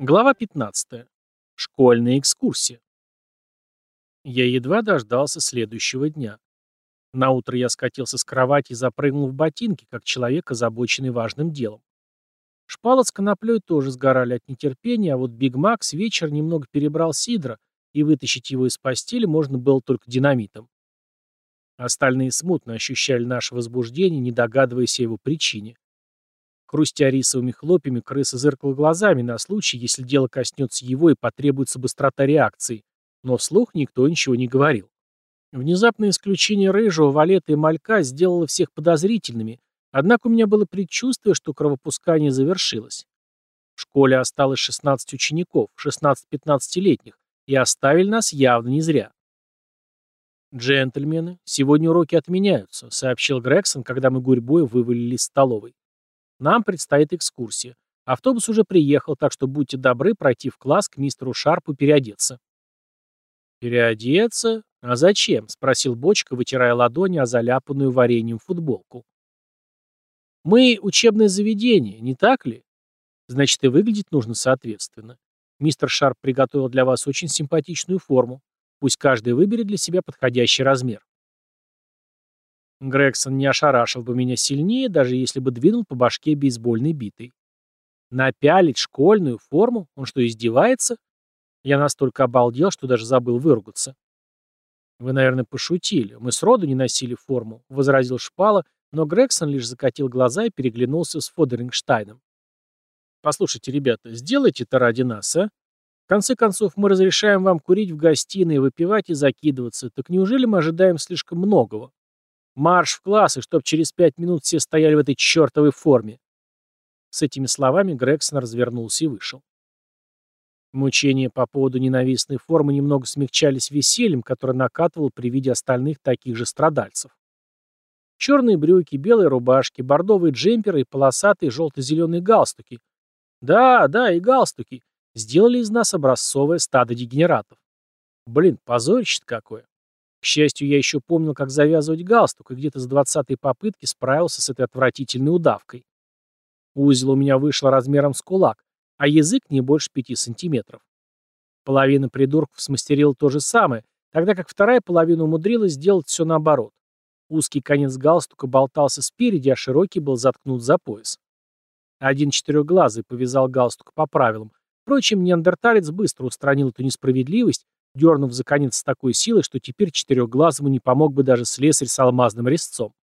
Глава 15. Школьная экскурсия. Я едва дождался следующего дня. Наутро я скатился с кровати и запрыгнул в ботинки, как человек, озабоченный важным делом. Шпала с коноплей тоже сгорали от нетерпения, а вот Биг Мак с вечера немного перебрал сидра, и вытащить его из постели можно было только динамитом. Остальные смутно ощущали наше возбуждение, не догадываясь о его причине. Хрустя рисовыми хлопьями, крыса зыркала глазами на случай, если дело коснется его и потребуется быстрота реакции, но вслух никто ничего не говорил. Внезапное исключение рыжего, валета и малька сделало всех подозрительными, однако у меня было предчувствие, что кровопускание завершилось. В школе осталось 16 учеников, 16-15-летних, и оставили нас явно не зря. «Джентльмены, сегодня уроки отменяются», — сообщил Грегсон, когда мы гурьбой вывалили из столовой. Нам предстоит экскурсия. Автобус уже приехал, так что будьте добры пройти в класс к мистеру Шарпу переодеться. «Переодеться? А зачем?» — спросил Бочка, вытирая ладони о заляпанную вареньем футболку. «Мы учебное заведение, не так ли? Значит, и выглядеть нужно соответственно. Мистер Шарп приготовил для вас очень симпатичную форму. Пусть каждый выберет для себя подходящий размер». Грегсон не ошарашил бы меня сильнее, даже если бы двинул по башке бейсбольной битой. Напялить школьную форму? Он что, издевается? Я настолько обалдел, что даже забыл выругаться. «Вы, наверное, пошутили. Мы сроду не носили форму», — возразил Шпала, но Грегсон лишь закатил глаза и переглянулся с Фодерингштайном. «Послушайте, ребята, сделайте это ради нас, а? В конце концов, мы разрешаем вам курить в гостиной, выпивать и закидываться. Так неужели мы ожидаем слишком многого? Марш в класс, и чтоб через пять минут все стояли в этой чертовой форме. С этими словами Грегсон развернулся и вышел. Мучения по поводу ненавистной формы немного смягчались весельем, которое накатывал при виде остальных таких же страдальцев. Черные брюки, белые рубашки, бордовые джемперы и полосатые желто-зеленые галстуки. Да, да, и галстуки. Сделали из нас образцовое стадо дегенератов. Блин, позорище какое. К счастью, я еще помнил, как завязывать галстук, и где-то с двадцатой попытки справился с этой отвратительной удавкой. Узел у меня вышло размером с кулак, а язык не больше пяти сантиметров. Половина придурков смастерила то же самое, тогда как вторая половина умудрилась сделать все наоборот. Узкий конец галстука болтался спереди, а широкий был заткнут за пояс. Один четырехглазый повязал галстук по правилам. Впрочем, неандерталец быстро устранил эту несправедливость дернув за конец с такой силой, что теперь четырехглазому не помог бы даже слесарь с алмазным резцом.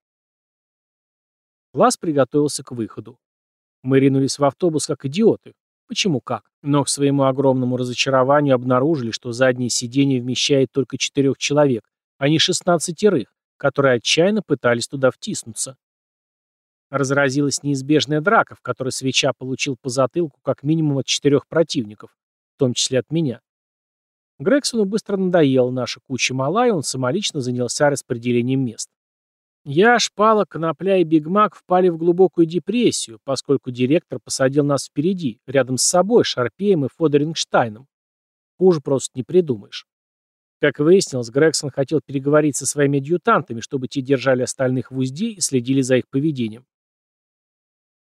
Глаз приготовился к выходу. Мы ринулись в автобус как идиоты. Почему как? Но к своему огромному разочарованию обнаружили, что заднее сиденье вмещает только четырех человек, а не шестнадцатерых, которые отчаянно пытались туда втиснуться. Разразилась неизбежная драка, в которой свеча получил по затылку как минимум от четырех противников, в том числе от меня. Грексону быстро надоела наша куча мала, и он самолично занялся распределением мест. Я, Шпала, Конопля и Бигмак впали в глубокую депрессию, поскольку директор посадил нас впереди, рядом с собой, Шарпеем и Фодерингштайном. Хуже просто не придумаешь. Как выяснилось, Грегсон хотел переговорить со своими адъютантами, чтобы те держали остальных в узде и следили за их поведением.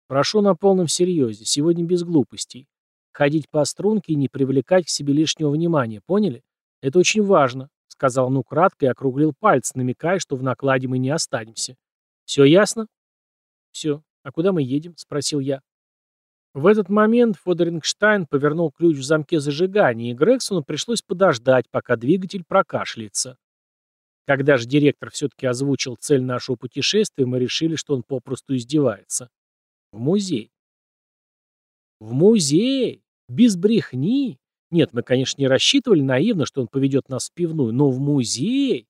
Прошу на полном серьезе, сегодня без глупостей. Ходить по струнке и не привлекать к себе лишнего внимания, поняли? Это очень важно, сказал ну кратко и округлил пальцы, намекая, что в накладе мы не останемся. Все ясно? Все. А куда мы едем? Спросил я. В этот момент Фодерингштайн повернул ключ в замке зажигания, и Грегсону пришлось подождать, пока двигатель прокашляется. Когда же директор все-таки озвучил цель нашего путешествия, мы решили, что он попросту издевается. В музей. В музей! Без брехни. Нет, мы, конечно, не рассчитывали наивно, что он поведет нас в пивную, но в музей.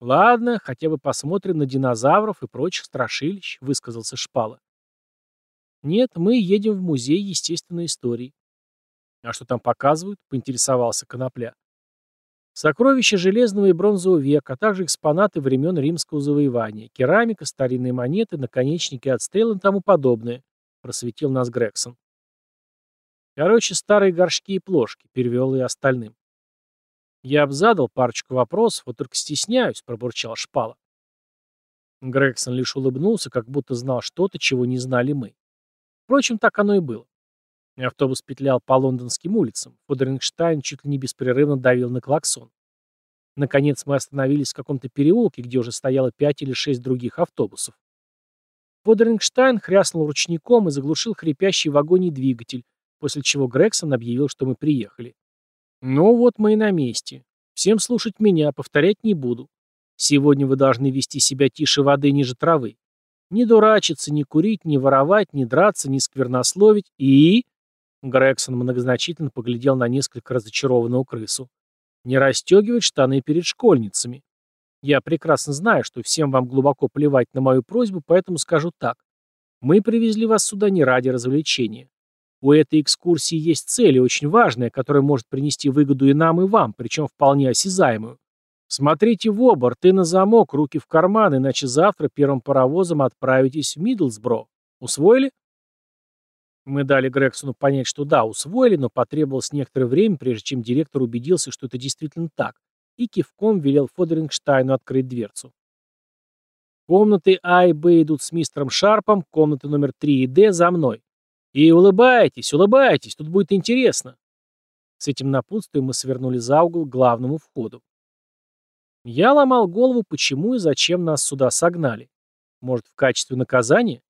Ладно, хотя бы посмотрим на динозавров и прочих страшилищ, высказался Шпала. Нет, мы едем в музей естественной истории. А что там показывают? Поинтересовался Конопля. Сокровища железного и бронзового века, а также экспонаты времен римского завоевания, керамика, старинные монеты, наконечники от стрел и тому подобное, просветил нас Грегсон. Короче, старые горшки и плошки, перевел и остальным. Я бы задал парочку вопросов, вот только стесняюсь, пробурчал Шпала. Грегсон лишь улыбнулся, как будто знал что-то, чего не знали мы. Впрочем, так оно и было. Автобус петлял по лондонским улицам. Фодерингштайн чуть ли не беспрерывно давил на клаксон. Наконец мы остановились в каком-то переулке, где уже стояло пять или шесть других автобусов. Фодерингштайн хряснул ручником и заглушил хрипящий в вагоне двигатель, после чего Грегсон объявил, что мы приехали. Ну вот мы и на месте. Всем слушать меня, повторять не буду. Сегодня вы должны вести себя тише воды ниже травы. Не дурачиться, не курить, не воровать, не драться, не сквернословить и... Грегсон многозначительно поглядел на несколько разочарованную крысу. Не расстегивать штаны перед школьницами. Я прекрасно знаю, что всем вам глубоко плевать на мою просьбу, поэтому скажу так. Мы привезли вас сюда не ради развлечения. У этой экскурсии есть цель, и очень важная, которая может принести выгоду и нам, и вам, причем вполне осязаемую. Смотрите в оба, рты на замок, руки в карман, иначе завтра первым паровозом отправитесь в Мидлсбро. Усвоили? Мы дали Грексону понять, что да, усвоили, но потребовалось некоторое время, прежде чем директор убедился, что это действительно так, и кивком велел Фодерингштайну открыть дверцу. Комнаты А и Б идут с мистером Шарпом, комнаты номер 3 и Д за мной. И улыбайтесь, улыбайтесь, тут будет интересно. С этим напутствием мы свернули за угол к главному входу. Я ломал голову, почему и зачем нас сюда согнали. Может, в качестве наказания?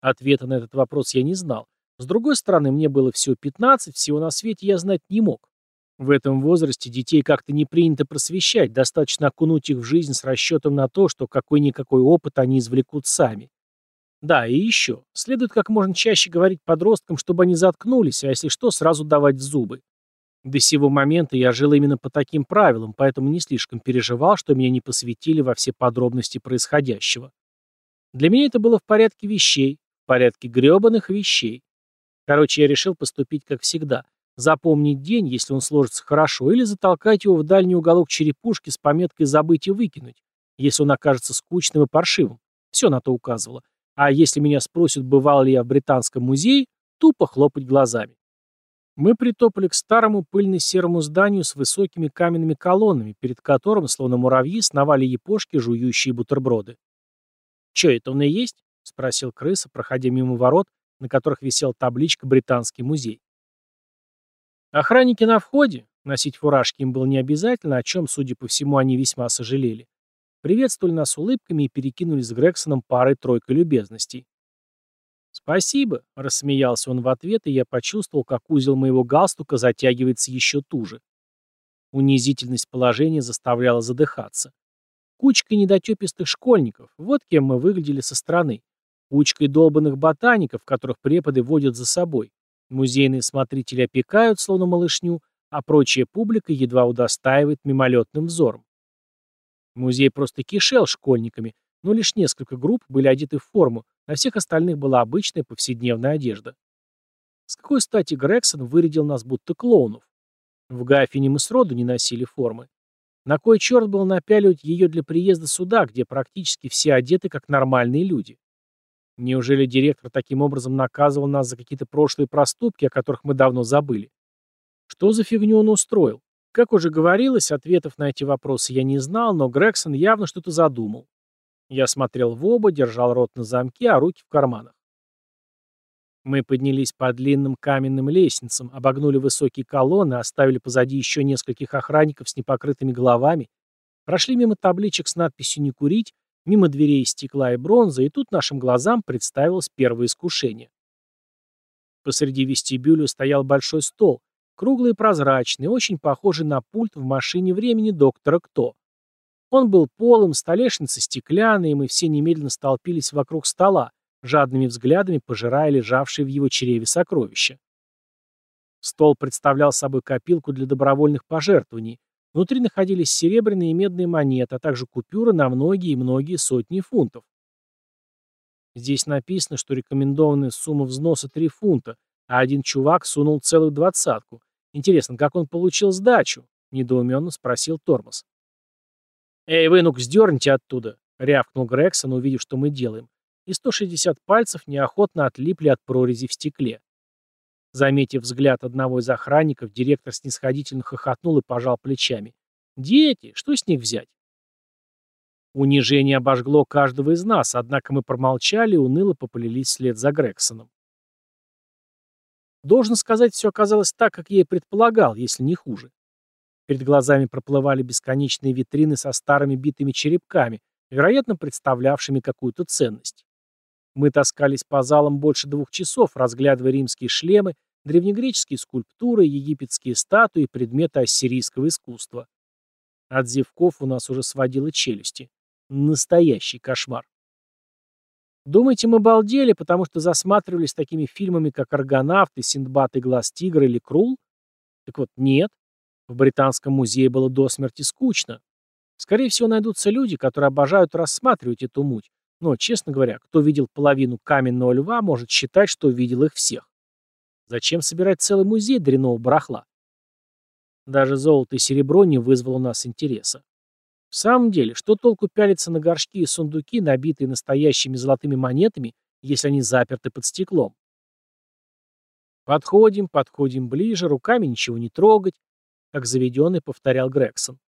Ответа на этот вопрос я не знал. С другой стороны, мне было всего 15, всего на свете я знать не мог. В этом возрасте детей как-то не принято просвещать, достаточно окунуть их в жизнь с расчетом на то, что какой-никакой опыт они извлекут сами. Да, и еще. Следует как можно чаще говорить подросткам, чтобы они заткнулись, а если что, сразу давать зубы. До сего момента я жил именно по таким правилам, поэтому не слишком переживал, что меня не посвятили во все подробности происходящего. Для меня это было в порядке вещей, в порядке гребаных вещей. Короче, я решил поступить как всегда. Запомнить день, если он сложится хорошо, или затолкать его в дальний уголок черепушки с пометкой «забыть и выкинуть», если он окажется скучным и паршивым. Все на то указывало. А если меня спросят, бывал ли я в Британском музее, тупо хлопать глазами. Мы притопали к старому пыльно-серому зданию с высокими каменными колоннами, перед которым, словно муравьи, сновали япошки, жующие бутерброды. «Че, это он и есть?» — спросил крыса, проходя мимо ворот, на которых висела табличка «Британский музей». Охранники на входе, носить фуражки им было не обязательно, о чем, судя по всему, они весьма сожалели, приветствовали нас улыбками и перекинулись с Грексоном парой-тройкой любезностей. «Спасибо», — рассмеялся он в ответ, и я почувствовал, как узел моего галстука затягивается еще туже. Унизительность положения заставляла задыхаться. Кучка недотепистых школьников, вот кем мы выглядели со стороны. Кучкой долбанных ботаников, которых преподы водят за собой. Музейные смотрители опекают, словно малышню, а прочая публика едва удостаивает мимолетным взором. Музей просто кишел школьниками, но лишь несколько групп были одеты в форму, на всех остальных была обычная повседневная одежда. С какой стати Грегсон вырядил нас будто клоунов? В Гафине мы сроду не носили формы. На кой черт было напяливать ее для приезда сюда, где практически все одеты как нормальные люди? Неужели директор таким образом наказывал нас за какие-то прошлые проступки, о которых мы давно забыли? Что за фигню он устроил? Как уже говорилось, ответов на эти вопросы я не знал, но Грегсон явно что-то задумал. Я смотрел в оба, держал рот на замке, а руки в карманах. Мы поднялись по длинным каменным лестницам, обогнули высокие колонны, оставили позади еще нескольких охранников с непокрытыми головами, прошли мимо табличек с надписью «Не курить», мимо дверей из стекла и бронзы, и тут нашим глазам представилось первое искушение. Посреди вестибюля стоял большой стол, круглый и прозрачный, очень похожий на пульт в машине времени доктора Кто. Он был полым, столешница стеклянная, и мы все немедленно столпились вокруг стола, жадными взглядами пожирая лежавшие в его чреве сокровища. Стол представлял собой копилку для добровольных пожертвований. Внутри находились серебряные и медные монеты, а также купюры на многие и многие сотни фунтов. Здесь написано, что рекомендованная сумма взноса 3 фунта, а один чувак сунул целую двадцатку. Интересно, как он получил сдачу? Недоуменно спросил Тормоз. «Эй, вы, ну-ка, сдерните оттуда!» — рявкнул Грегсон, увидев, что мы делаем. И 160 пальцев неохотно отлипли от прорези в стекле. Заметив взгляд одного из охранников, директор снисходительно хохотнул и пожал плечами. «Дети, что с них взять?» Унижение обожгло каждого из нас, однако мы промолчали и уныло поплелись вслед за Грексоном. Должен сказать, все оказалось так, как я и предполагал, если не хуже. Перед глазами проплывали бесконечные витрины со старыми битыми черепками, вероятно, представлявшими какую-то ценность. Мы таскались по залам больше двух часов, разглядывая римские шлемы, древнегреческие скульптуры, египетские статуи и предметы ассирийского искусства. От зевков у нас уже сводило челюсти. Настоящий кошмар. Думаете, мы балдели, потому что засматривались такими фильмами, как «Аргонавты», «Синдбад и глаз тигра» или «Крул»? Так вот, нет. В Британском музее было до смерти скучно. Скорее всего, найдутся люди, которые обожают рассматривать эту муть. Но, честно говоря, кто видел половину каменного льва, может считать, что видел их всех. Зачем собирать целый музей дряного барахла? Даже золото и серебро не вызвало у нас интереса. В самом деле, что толку пялиться на горшки и сундуки, набитые настоящими золотыми монетами, если они заперты под стеклом? Подходим, подходим ближе, руками ничего не трогать, как заведенный повторял Грегсон.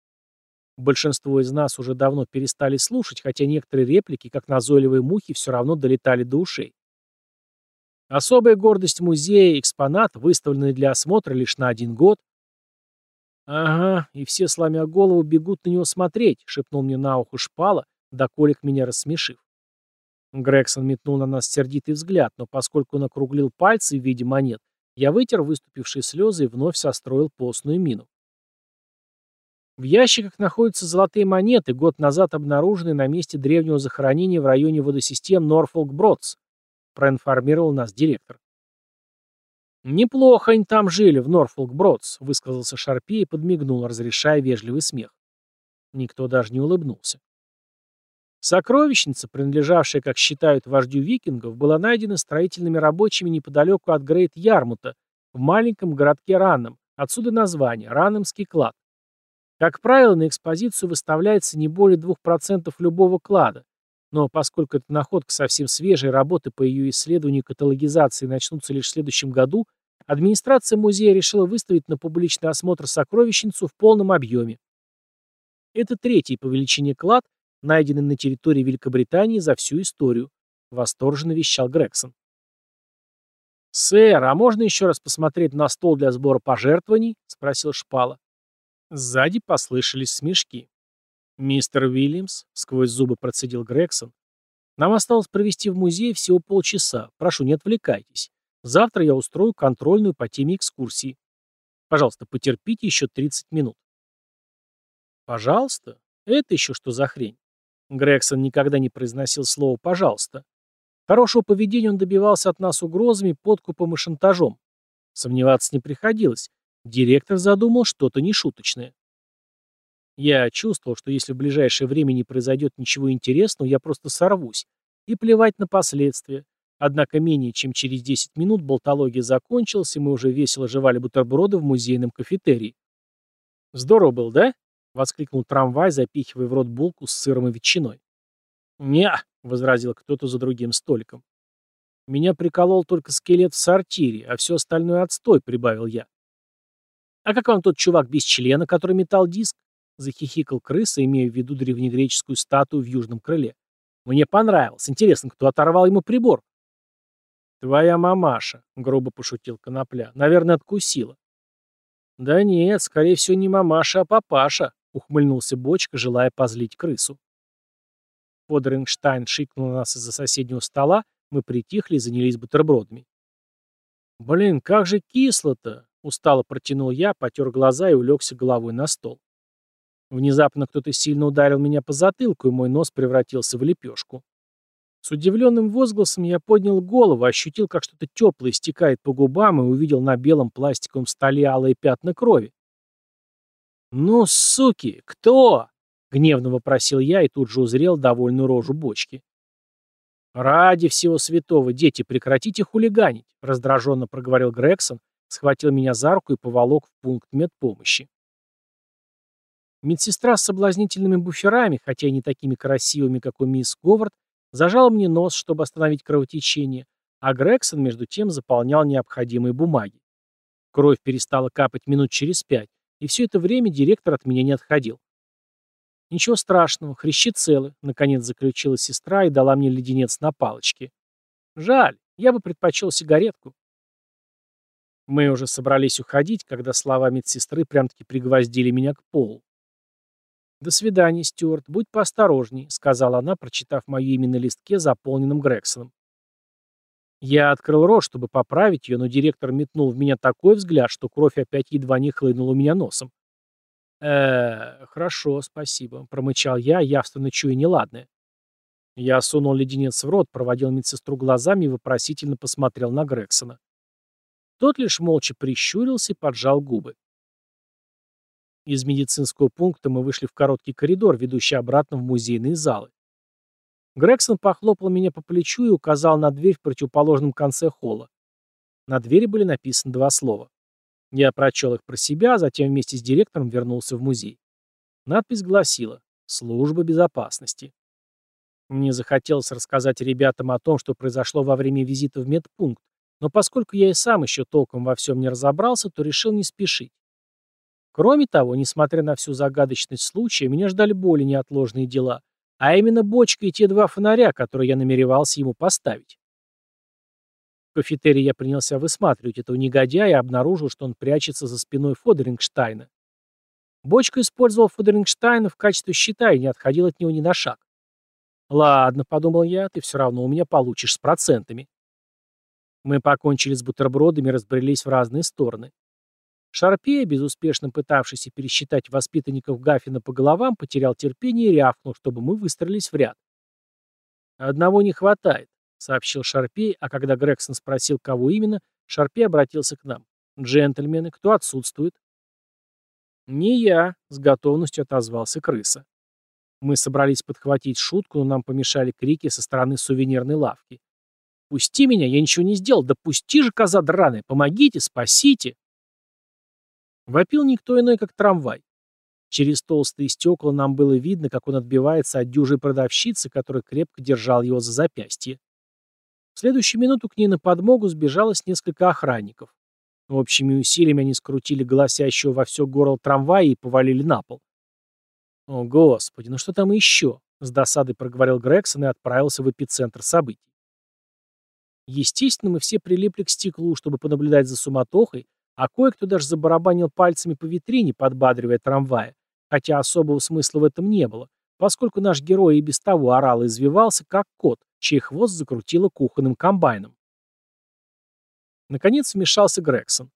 Большинство из нас уже давно перестали слушать, хотя некоторые реплики, как назойливые мухи, все равно долетали до ушей. Особая гордость музея – экспонат, выставленный для осмотра лишь на один год. «Ага, и все, сломя голову, бегут на него смотреть», – шепнул мне на ухо шпала, доколик меня рассмешив. Грегсон метнул на нас сердитый взгляд, но поскольку он округлил пальцы в виде монет, я вытер выступившие слезы и вновь состроил постную мину. В ящиках находятся золотые монеты, год назад обнаруженные на месте древнего захоронения в районе водосистем Норфолк-Бродс, проинформировал нас директор. «Неплохо они там жили, в Норфолк-Бродс», — высказался Шарпи и подмигнул, разрешая вежливый смех. Никто даже не улыбнулся. Сокровищница, принадлежавшая, как считают, вождю викингов, была найдена строительными рабочими неподалеку от Грейт-Ярмута, в маленьком городке Ранном, отсюда название – Раннемский клад. Как правило, на экспозицию выставляется не более 2% любого клада, но поскольку эта находка совсем свежая, работы по ее исследованию и каталогизации начнутся лишь в следующем году, администрация музея решила выставить на публичный осмотр сокровищницу в полном объеме. Это третий по величине клад, найденный на территории Великобритании за всю историю, восторженно вещал Грегсон. «Сэр, а можно еще раз посмотреть на стол для сбора пожертвований?» — спросил Шпала. Сзади послышались смешки. «Мистер Уильямс», — сквозь зубы процедил Грегсон, — «нам осталось провести в музее всего полчаса. Прошу, не отвлекайтесь. Завтра я устрою контрольную по теме экскурсии. Пожалуйста, потерпите еще 30 минут». «Пожалуйста? Это еще что за хрень?» Грегсон никогда не произносил слово «пожалуйста». Хорошего поведения он добивался от нас угрозами, подкупом и шантажом. Сомневаться не приходилось. Директор задумал что-то нешуточное. Я чувствовал, что если в ближайшее время не произойдет ничего интересного, я просто сорвусь. И плевать на последствия. Однако менее чем через 10 минут болтология закончилась, и мы уже весело жевали бутерброды в музейном кафетерии. «Здорово был, да?» — воскликнул трамвай, запихивая в рот булку с сыром и ветчиной. «Не», — возразил кто-то за другим столиком. «Меня приколол только скелет в сортире, а все остальное отстой», — прибавил я. «А как вам тот чувак без члена, который метал диск?» — захихикал крыса, имея в виду древнегреческую статую в южном крыле. «Мне понравилось. Интересно, кто оторвал ему прибор?» «Твоя мамаша», — грубо пошутил Конопля. «Наверное, откусила». «Да нет, скорее всего, не мамаша, а папаша», — ухмыльнулся Бочка, желая позлить крысу. Фодерингштайн шикнул на нас из-за соседнего стола, мы притихли и занялись бутербродами. «Блин, как же кисло-то!» Устало протянул я, потер глаза и улегся головой на стол. Внезапно кто-то сильно ударил меня по затылку, и мой нос превратился в лепешку. С удивленным возгласом я поднял голову, ощутил, как что-то теплое стекает по губам и увидел на белом пластиковом столе алые пятна крови. «Ну, суки, кто?» — гневно вопросил я и тут же узрел довольную рожу бочки. «Ради всего святого, дети, прекратите хулиганить», — раздраженно проговорил Грегсон, схватил меня за руку и поволок в пункт медпомощи. Медсестра с соблазнительными буферами, хотя и не такими красивыми, как у мисс Говард, зажала мне нос, чтобы остановить кровотечение, а Грегсон, между тем, заполнял необходимые бумаги. Кровь перестала капать минут через пять, и все это время директор от меня не отходил. «Ничего страшного, хрящи целы», — наконец заключила сестра и дала мне леденец на палочке. «Жаль, я бы предпочел сигаретку». Мы уже собрались уходить, когда слова медсестры прям-таки пригвоздили меня к полу. «До свидания, Стюарт. Будь поосторожней», — сказала она, прочитав мое имя на листке, заполненном Грексоном. Я открыл рот, чтобы поправить ее, но директор метнул в меня такой взгляд, что кровь опять едва не хлынула у меня носом. э хорошо, спасибо», — промычал я, явственно чуя неладное. Я сунул леденец в рот, проводил медсестру глазами и вопросительно посмотрел на Грексона. Тот лишь молча прищурился и поджал губы. Из медицинского пункта мы вышли в короткий коридор, ведущий обратно в музейные залы. Грегсон похлопал меня по плечу и указал на дверь в противоположном конце холла. На двери были написаны два слова. Я прочел их про себя, а затем вместе с директором вернулся в музей. Надпись гласила «Служба безопасности». Мне захотелось рассказать ребятам о том, что произошло во время визита в медпункт, но поскольку я и сам еще толком во всем не разобрался, то решил не спешить. Кроме того, несмотря на всю загадочность случая, меня ждали более неотложные дела, а именно бочка и те два фонаря, которые я намеревался ему поставить. В кафетерии я принялся высматривать этого негодяя и обнаружил, что он прячется за спиной Фодерингштайна. Бочка использовал Фодерингштайна в качестве щита и не отходил от него ни на шаг. «Ладно», — подумал я, — «ты все равно у меня получишь с процентами». Мы покончили с бутербродами и разбрелись в разные стороны. Шарпея, безуспешно пытавшийся пересчитать воспитанников Гафина по головам, потерял терпение и рявкнул, чтобы мы выстроились в ряд. «Одного не хватает», — сообщил Шарпей, а когда Грегсон спросил, кого именно, Шарпей обратился к нам. «Джентльмены, кто отсутствует?» «Не я», — с готовностью отозвался крыса. Мы собрались подхватить шутку, но нам помешали крики со стороны сувенирной лавки. «Пусти меня, я ничего не сделал! Да пусти же, коза драная! Помогите, спасите!» Вопил никто иной, как трамвай. Через толстые стекла нам было видно, как он отбивается от дюжей продавщицы, которая крепко держал его за запястье. В следующую минуту к ней на подмогу сбежалось несколько охранников. Общими усилиями они скрутили голосящего во все горло трамвая и повалили на пол. «О, Господи, ну что там еще?» — с досадой проговорил Грегсон и отправился в эпицентр событий. Естественно, мы все прилипли к стеклу, чтобы понаблюдать за суматохой, а кое-кто даже забарабанил пальцами по витрине, подбадривая трамвая, хотя особого смысла в этом не было, поскольку наш герой и без того орал и извивался, как кот, чей хвост закрутило кухонным комбайном. Наконец вмешался Грегсон.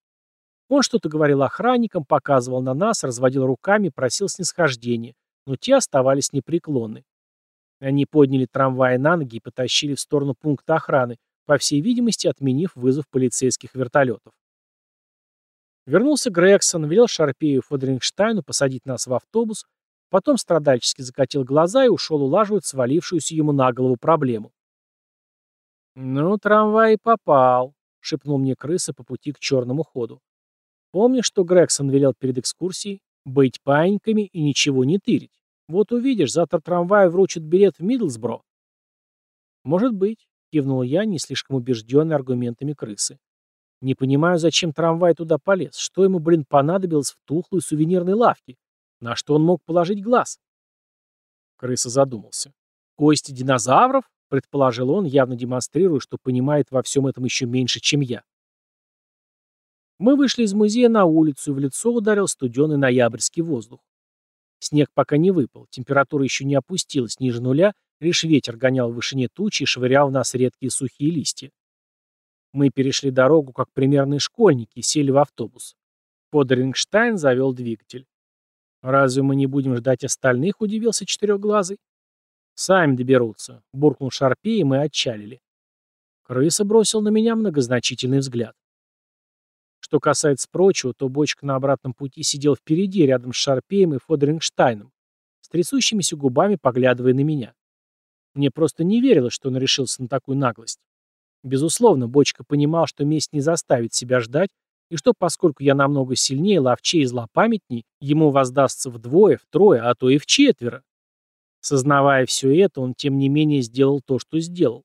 Он что-то говорил охранникам, показывал на нас, разводил руками, просил снисхождения, но те оставались непреклонны. Они подняли трамвай на ноги и потащили в сторону пункта охраны, по всей видимости, отменив вызов полицейских вертолетов. Вернулся Грегсон, велел Шарпею и Фодерингштайну посадить нас в автобус, потом страдальчески закатил глаза и ушел улаживать свалившуюся ему на голову проблему. «Ну, трамвай попал», — шепнул мне крыса по пути к черному ходу. «Помнишь, что Грегсон велел перед экскурсией? Быть паиньками и ничего не тырить. Вот увидишь, завтра трамвай вручит билет в Мидлсбро». «Может быть», — кивнул я, не слишком убежденный аргументами крысы. Не понимаю, зачем трамвай туда полез. Что ему, блин, понадобилось в тухлой сувенирной лавке? На что он мог положить глаз? Крыса задумался. Кости динозавров? Предположил он, явно демонстрируя, что понимает во всем этом еще меньше, чем я. Мы вышли из музея на улицу, и в лицо ударил студеный ноябрьский воздух. Снег пока не выпал, температура еще не опустилась ниже нуля, лишь ветер гонял в вышине тучи и швырял в нас редкие сухие листья. Мы перешли дорогу, как примерные школьники, сели в автобус. Подерингштайн завел двигатель. «Разве мы не будем ждать остальных?» — удивился четырехглазый. «Сами доберутся», — буркнул Шарпей, и мы отчалили. Крыса бросил на меня многозначительный взгляд. Что касается прочего, то бочка на обратном пути сидел впереди, рядом с Шарпеем и Фодерингштайном, с трясущимися губами поглядывая на меня. Мне просто не верилось, что он решился на такую наглость. Безусловно, Бочка понимал, что месть не заставит себя ждать, и что, поскольку я намного сильнее, ловчее и злопамятней, ему воздастся вдвое, втрое, а то и в четверо. Сознавая все это, он тем не менее сделал то, что сделал.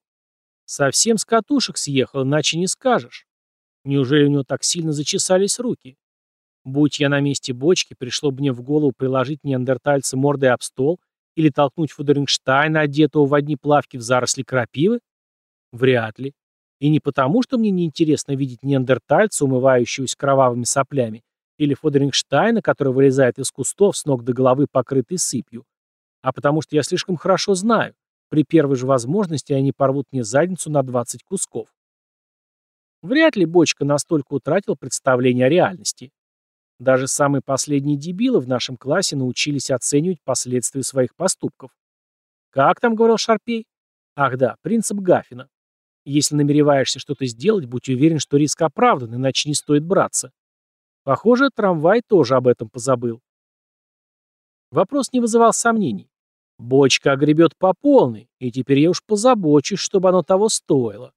Совсем с катушек съехал, иначе не скажешь. Неужели у него так сильно зачесались руки? Будь я на месте бочки, пришло бы мне в голову приложить неандертальца мордой об стол или толкнуть Фудерингштайна, одетого в одни плавки в заросли крапивы? Вряд ли. И не потому, что мне неинтересно видеть неандертальца, умывающегося кровавыми соплями, или Фодерингштайна, который вылезает из кустов с ног до головы, покрытый сыпью, а потому что я слишком хорошо знаю, при первой же возможности они порвут мне задницу на 20 кусков. Вряд ли Бочка настолько утратил представление о реальности. Даже самые последние дебилы в нашем классе научились оценивать последствия своих поступков. Как там говорил Шарпей? Ах да, принцип Гафина. Если намереваешься что-то сделать, будь уверен, что риск оправдан, иначе не стоит браться. Похоже, трамвай тоже об этом позабыл. Вопрос не вызывал сомнений. Бочка огребет по полной, и теперь я уж позабочусь, чтобы оно того стоило.